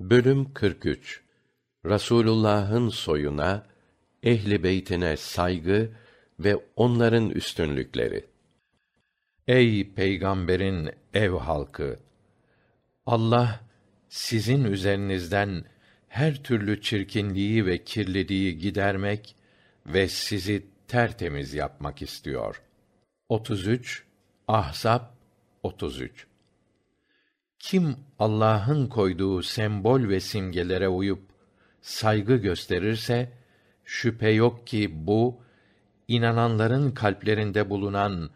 Bölüm 43 Rasulullah'ın soyuna, ehli beytine saygı ve onların üstünlükleri. Ey peygamberin ev halkı! Allah sizin üzerinizden her türlü çirkinliği ve kirliliği gidermek ve sizi tertemiz yapmak istiyor. 33 Ahzab 33 kim Allah'ın koyduğu sembol ve simgelere uyup saygı gösterirse şüphe yok ki bu inananların kalplerinde bulunan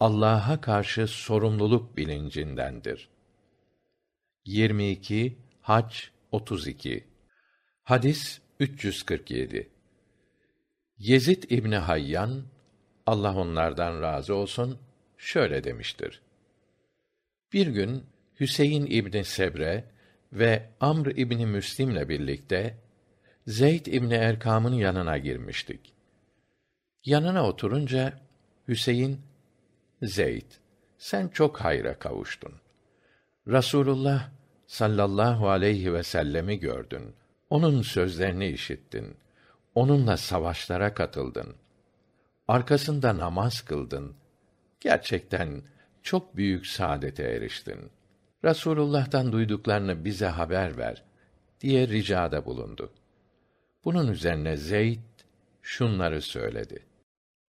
Allah'a karşı sorumluluk bilincindendir. 22 Hac 32 Hadis 347 Yezid İbni Hayyan Allah onlardan razı olsun şöyle demiştir. Bir gün Hüseyin İbni Sebre ve Amr İbni Müslim'le birlikte Zeyd İbni Erkam'ın yanına girmiştik. Yanına oturunca Hüseyin, Zeyd, sen çok hayra kavuştun. Rasulullah sallallahu aleyhi ve sellemi gördün. Onun sözlerini işittin. Onunla savaşlara katıldın. Arkasında namaz kıldın. Gerçekten çok büyük saadete eriştin.'' Rasulullah'tan duyduklarını bize haber ver diye ricada bulundu. Bunun üzerine Zeyd şunları söyledi.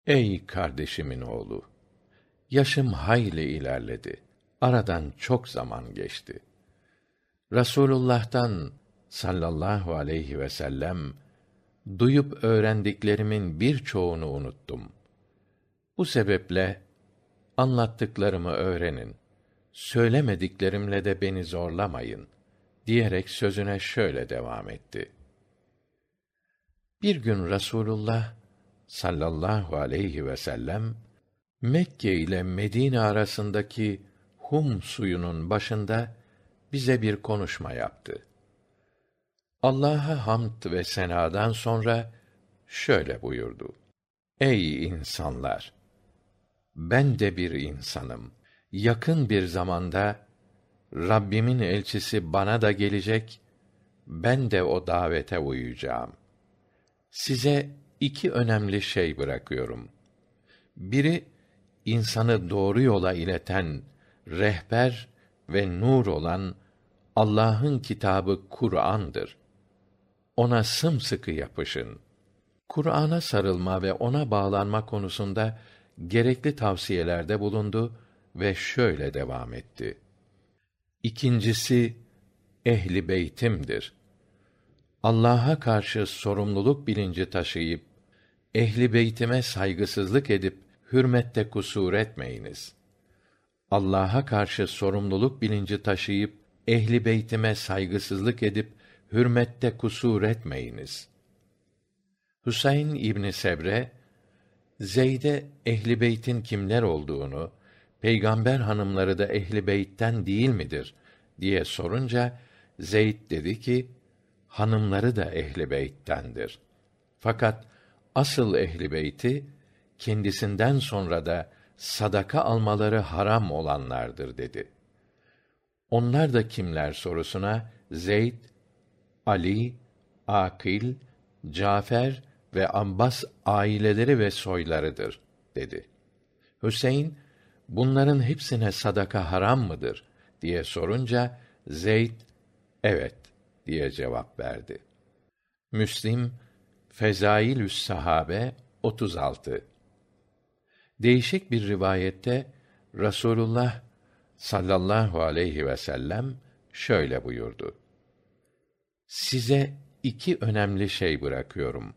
Ey kardeşimin oğlu! Yaşım hayli ilerledi. Aradan çok zaman geçti. Rasulullah'tan sallallahu aleyhi ve sellem duyup öğrendiklerimin birçoğunu unuttum. Bu sebeple anlattıklarımı öğrenin söylemediklerimle de beni zorlamayın diyerek sözüne şöyle devam etti. Bir gün Rasulullah sallallahu aleyhi ve sellem Mekke ile Medine arasındaki Hum suyunun başında bize bir konuşma yaptı. Allah'a hamd ve senadan sonra şöyle buyurdu. Ey insanlar! Ben de bir insanım yakın bir zamanda Rabbimin elçisi bana da gelecek, ben de o davete uyacağım. Size iki önemli şey bırakıyorum. Biri insanı doğru yola ileten rehber ve nur olan Allah'ın kitabı Kur'an'dır. Ona sımsıkı yapışın. Kur'an'a sarılma ve ona bağlanma konusunda gerekli tavsiyelerde bulundu ve şöyle devam etti. İkincisi ehli beytimdir. Allah'a karşı sorumluluk bilinci taşıyıp ehli beytime saygısızlık edip hürmette kusur etmeyiniz. Allah'a karşı sorumluluk bilinci taşıyıp ehli beytime saygısızlık edip hürmette kusur etmeyiniz. Hüseyin İbni Sebre Zeyd'e ehli beytin kimler olduğunu peygamber hanımları da ehli beytten değil midir diye sorunca Zeyd dedi ki hanımları da ehli beyttendir. Fakat asıl ehli beyti kendisinden sonra da sadaka almaları haram olanlardır dedi. Onlar da kimler sorusuna Zeyd, Ali, Akil, Cafer ve Ambas aileleri ve soylarıdır dedi. Hüseyin bunların hepsine sadaka haram mıdır diye sorunca Zeyd evet diye cevap verdi. Müslim Fezailü's Sahabe 36 Değişik bir rivayette Rasulullah sallallahu aleyhi ve sellem şöyle buyurdu. Size iki önemli şey bırakıyorum.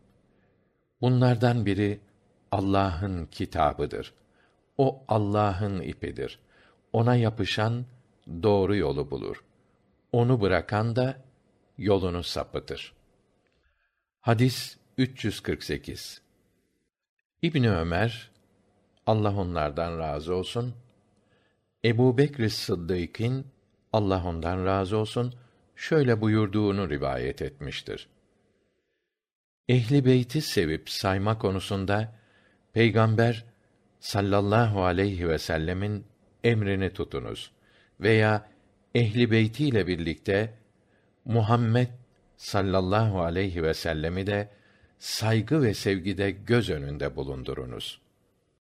Bunlardan biri Allah'ın kitabıdır. O Allah'ın ipidir. Ona yapışan doğru yolu bulur. Onu bırakan da yolunu sapıtır. Hadis 348. İbni Ömer Allah onlardan razı olsun Ebu Bekr Sıddık'ın Allah ondan razı olsun şöyle buyurduğunu rivayet etmiştir. Ehli beyti sevip sayma konusunda peygamber sallallahu aleyhi ve sellemin emrini tutunuz veya ehli beyti ile birlikte Muhammed sallallahu aleyhi ve sellemi de saygı ve sevgide göz önünde bulundurunuz.